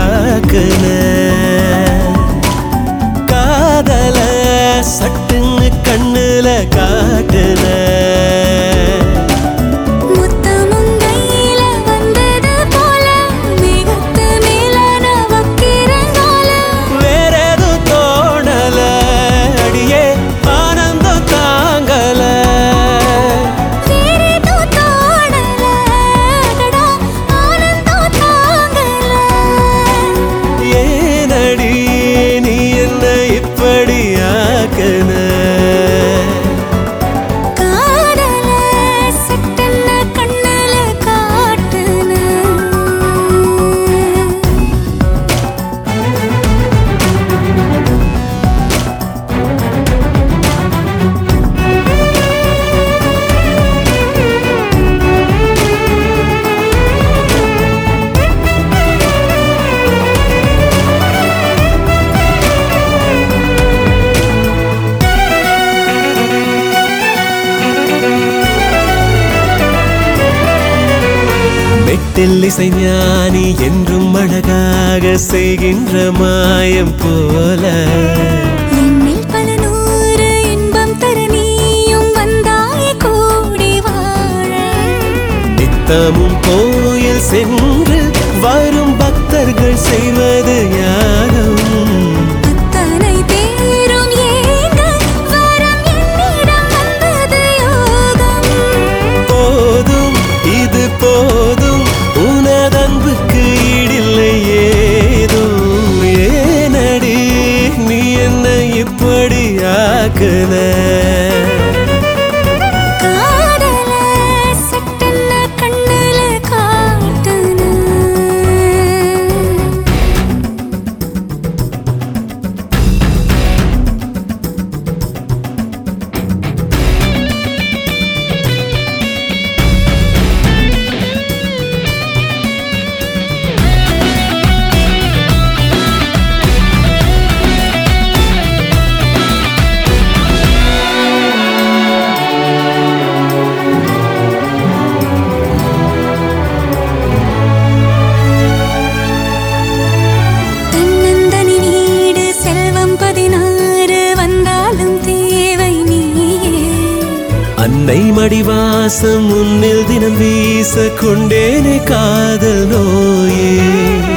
ஆக்குன காதல சட்டுன்னு கண்ணுல காட்டுன என்ன மெட்டில் இசை ஞானி என்றும் அழகாக செய்கின்ற மாயம் போல. என்னில் பல நூறு இன்பம் தர நீயும் வந்தாய் கூடி வாழ. நித்தமும் கோயில் சென்று வரும் பக்தர்கள் செய்வது யாரும் ஆக்குன காதல அன்னை மடிவாசம் உன்னில் தினம் வீச கொண்டேனே காதல் நோயே.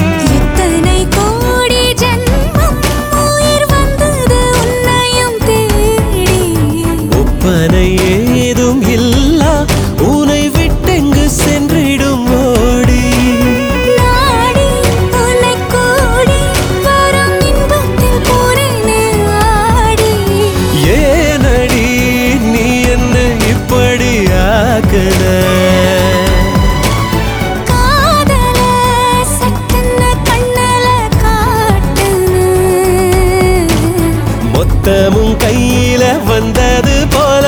கூட்டமும் கையில வந்தது போல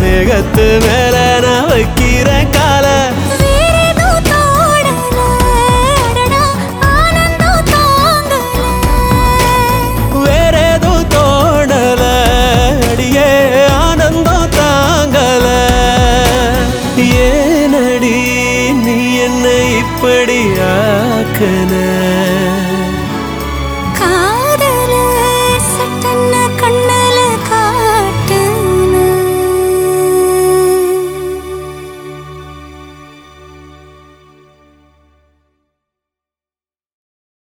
மேகத்து மேல நான் வைக்கிற கால. வேறேதோ ஏனடி நீ இப்படி